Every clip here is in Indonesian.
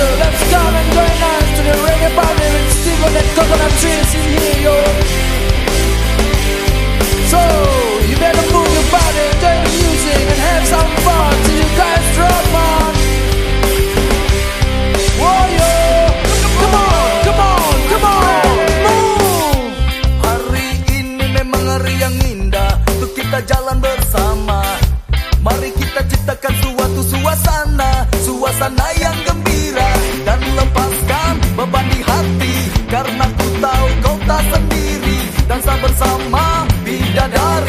So let's come and join us to the reggae party with Steve on the coconut trees in here, yo. So you better move your body, enjoy the music, and have some fun till you guys drop on. Whoa, yo. Come on, come on, come on, move. Hari ini memang hari yang indah Untuk kita jalan bersama Mari kita ciptakan suatu suasana Suasana yang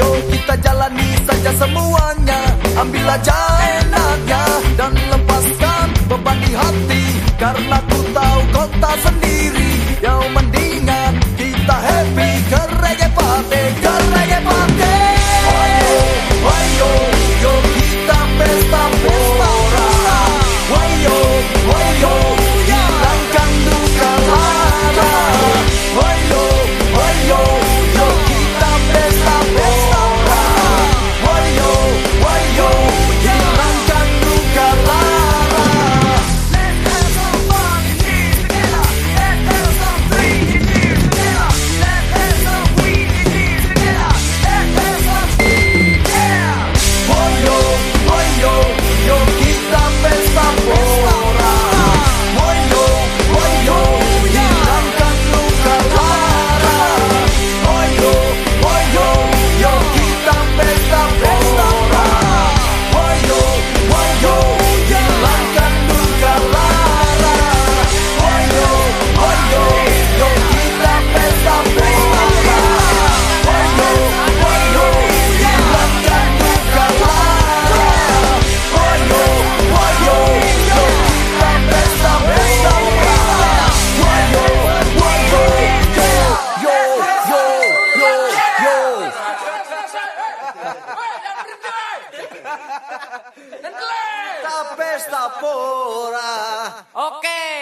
Yo kita jalani saja semuanya. Ambil aja enaknya Dan lepaskan beban di hati. Karena Tapesta pora. Oke.